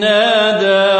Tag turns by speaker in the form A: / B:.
A: داخلون